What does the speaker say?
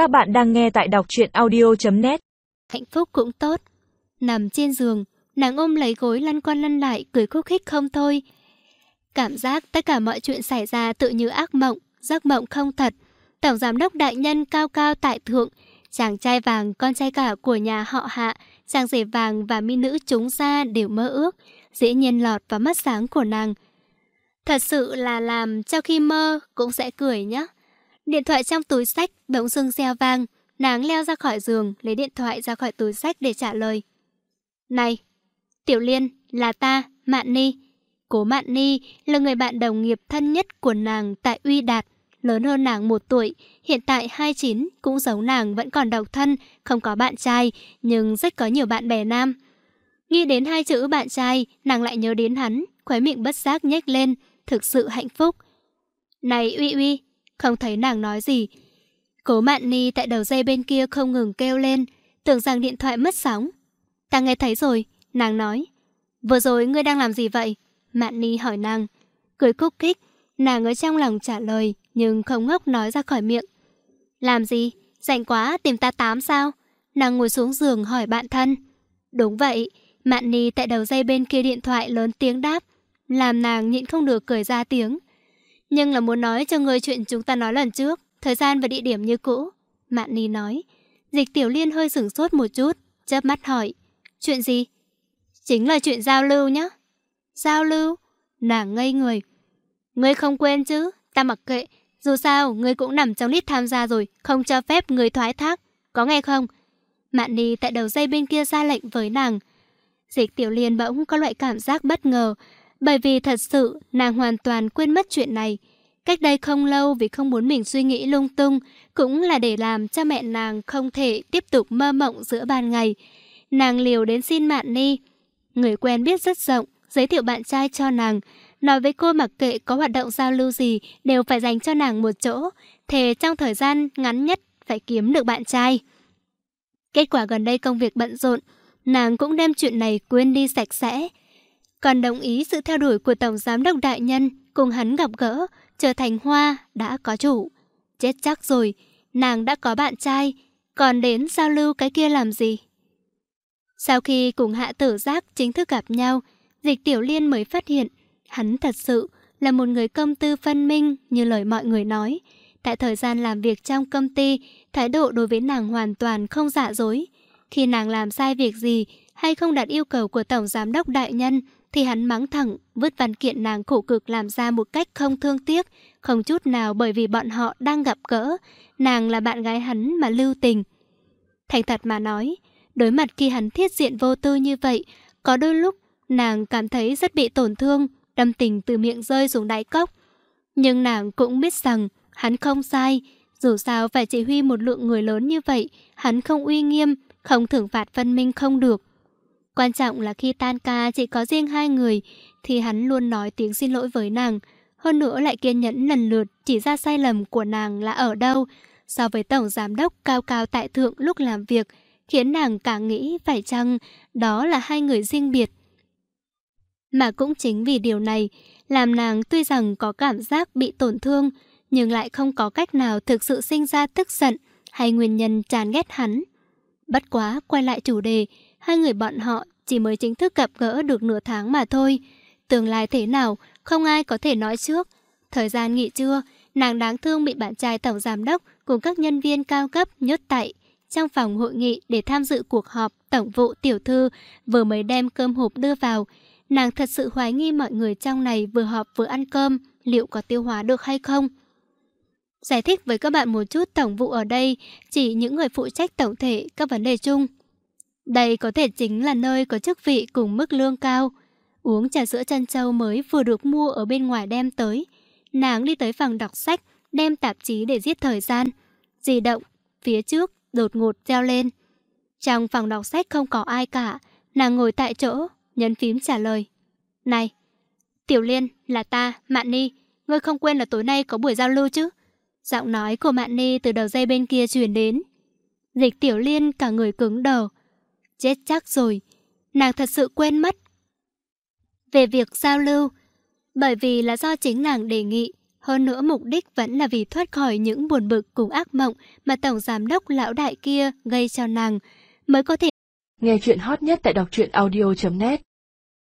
Các bạn đang nghe tại đọc truyện audio.net Hạnh phúc cũng tốt. Nằm trên giường, nàng ôm lấy gối lăn qua lăn lại, cười khúc khích không thôi. Cảm giác tất cả mọi chuyện xảy ra tự như ác mộng, giấc mộng không thật. Tổng giám đốc đại nhân cao cao tại thượng, chàng trai vàng, con trai cả của nhà họ hạ, chàng rể vàng và mỹ nữ chúng ra đều mơ ước, dễ nhiên lọt vào mắt sáng của nàng. Thật sự là làm cho khi mơ cũng sẽ cười nhé. Điện thoại trong túi sách bỗng dưng reo vang, nàng leo ra khỏi giường, lấy điện thoại ra khỏi túi sách để trả lời. Này, Tiểu Liên, là ta, Mạn Ni. Cố Mạn Ni là người bạn đồng nghiệp thân nhất của nàng tại Uy Đạt, lớn hơn nàng một tuổi, hiện tại 29, cũng giống nàng vẫn còn độc thân, không có bạn trai, nhưng rất có nhiều bạn bè nam. Nghĩ đến hai chữ bạn trai, nàng lại nhớ đến hắn, khóe miệng bất giác nhếch lên, thực sự hạnh phúc. Này Uy Uy, không thấy nàng nói gì. Cố Mạn Ni tại đầu dây bên kia không ngừng kêu lên, tưởng rằng điện thoại mất sóng. Ta nghe thấy rồi, nàng nói. Vừa rồi ngươi đang làm gì vậy? Mạn Ni hỏi nàng. Cười khúc khích, nàng ở trong lòng trả lời, nhưng không ngốc nói ra khỏi miệng. Làm gì? Rảnh quá, tìm ta tám sao? Nàng ngồi xuống giường hỏi bạn thân. Đúng vậy, Mạn Ni tại đầu dây bên kia điện thoại lớn tiếng đáp, làm nàng nhịn không được cười ra tiếng. Nhưng là muốn nói cho người chuyện chúng ta nói lần trước, thời gian và địa điểm như cũ. Mạn Ni nói. Dịch Tiểu Liên hơi sửng sốt một chút, chớp mắt hỏi. Chuyện gì? Chính là chuyện giao lưu nhá. Giao lưu? Nàng ngây người. Ngươi không quên chứ, ta mặc kệ. Dù sao, ngươi cũng nằm trong list tham gia rồi, không cho phép người thoái thác. Có nghe không? Mạn Ni tại đầu dây bên kia ra lệnh với nàng. Dịch Tiểu Liên bỗng có loại cảm giác bất ngờ, bởi vì thật sự nàng hoàn toàn quên mất chuyện này. Cách đây không lâu vì không muốn mình suy nghĩ lung tung, cũng là để làm cho mẹ nàng không thể tiếp tục mơ mộng giữa ban ngày. Nàng liều đến xin Mạn Ni. Người quen biết rất rộng, giới thiệu bạn trai cho nàng. Nói với cô mặc kệ có hoạt động giao lưu gì đều phải dành cho nàng một chỗ. Thề trong thời gian ngắn nhất phải kiếm được bạn trai. Kết quả gần đây công việc bận rộn, nàng cũng đem chuyện này quên đi sạch sẽ còn đồng ý sự theo đuổi của Tổng Giám đốc Đại Nhân cùng hắn gặp gỡ, trở thành hoa đã có chủ. Chết chắc rồi, nàng đã có bạn trai, còn đến giao lưu cái kia làm gì? Sau khi cùng hạ tử giác chính thức gặp nhau, dịch tiểu liên mới phát hiện hắn thật sự là một người công tư phân minh như lời mọi người nói. Tại thời gian làm việc trong công ty, thái độ đối với nàng hoàn toàn không giả dối. Khi nàng làm sai việc gì hay không đạt yêu cầu của Tổng Giám đốc Đại Nhân, thì hắn mắng thẳng, vứt văn kiện nàng khổ cực làm ra một cách không thương tiếc, không chút nào bởi vì bọn họ đang gặp gỡ, nàng là bạn gái hắn mà lưu tình. Thành thật mà nói, đối mặt khi hắn thiết diện vô tư như vậy, có đôi lúc nàng cảm thấy rất bị tổn thương, đâm tình từ miệng rơi xuống đáy cốc. Nhưng nàng cũng biết rằng hắn không sai, dù sao phải chỉ huy một lượng người lớn như vậy, hắn không uy nghiêm, không thưởng phạt phân minh không được. Quan trọng là khi tan ca chỉ có riêng hai người thì hắn luôn nói tiếng xin lỗi với nàng. Hơn nữa lại kiên nhẫn lần lượt chỉ ra sai lầm của nàng là ở đâu so với tổng giám đốc cao cao tại thượng lúc làm việc khiến nàng càng nghĩ phải chăng đó là hai người riêng biệt. Mà cũng chính vì điều này làm nàng tuy rằng có cảm giác bị tổn thương nhưng lại không có cách nào thực sự sinh ra tức giận hay nguyên nhân chán ghét hắn. Bất quá quay lại chủ đề, hai người bọn họ chỉ mới chính thức gặp gỡ được nửa tháng mà thôi. Tương lai thế nào, không ai có thể nói trước. Thời gian nghỉ trưa, nàng đáng thương bị bạn trai tổng giám đốc cùng các nhân viên cao cấp nhốt tại trong phòng hội nghị để tham dự cuộc họp tổng vụ tiểu thư vừa mới đem cơm hộp đưa vào. Nàng thật sự hoài nghi mọi người trong này vừa họp vừa ăn cơm, liệu có tiêu hóa được hay không? Giải thích với các bạn một chút tổng vụ ở đây chỉ những người phụ trách tổng thể các vấn đề chung. Đây có thể chính là nơi có chức vị cùng mức lương cao. Uống trà sữa chân châu mới vừa được mua ở bên ngoài đem tới. Nàng đi tới phòng đọc sách, đem tạp chí để giết thời gian. Di động, phía trước, đột ngột treo lên. Trong phòng đọc sách không có ai cả. Nàng ngồi tại chỗ, nhấn phím trả lời. Này, Tiểu Liên, là ta, Mạn Ni. Ngươi không quên là tối nay có buổi giao lưu chứ? Giọng nói của Mạn Ni từ đầu dây bên kia truyền đến. Dịch Tiểu Liên cả người cứng đầu. Chết chắc rồi, nàng thật sự quên mất. Về việc giao lưu, bởi vì là do chính nàng đề nghị, Hơn nữa mục đích vẫn là vì thoát khỏi những buồn bực cùng ác mộng mà Tổng Giám đốc lão đại kia gây cho nàng, mới có thể nghe chuyện hot nhất tại đọc truyện audio.net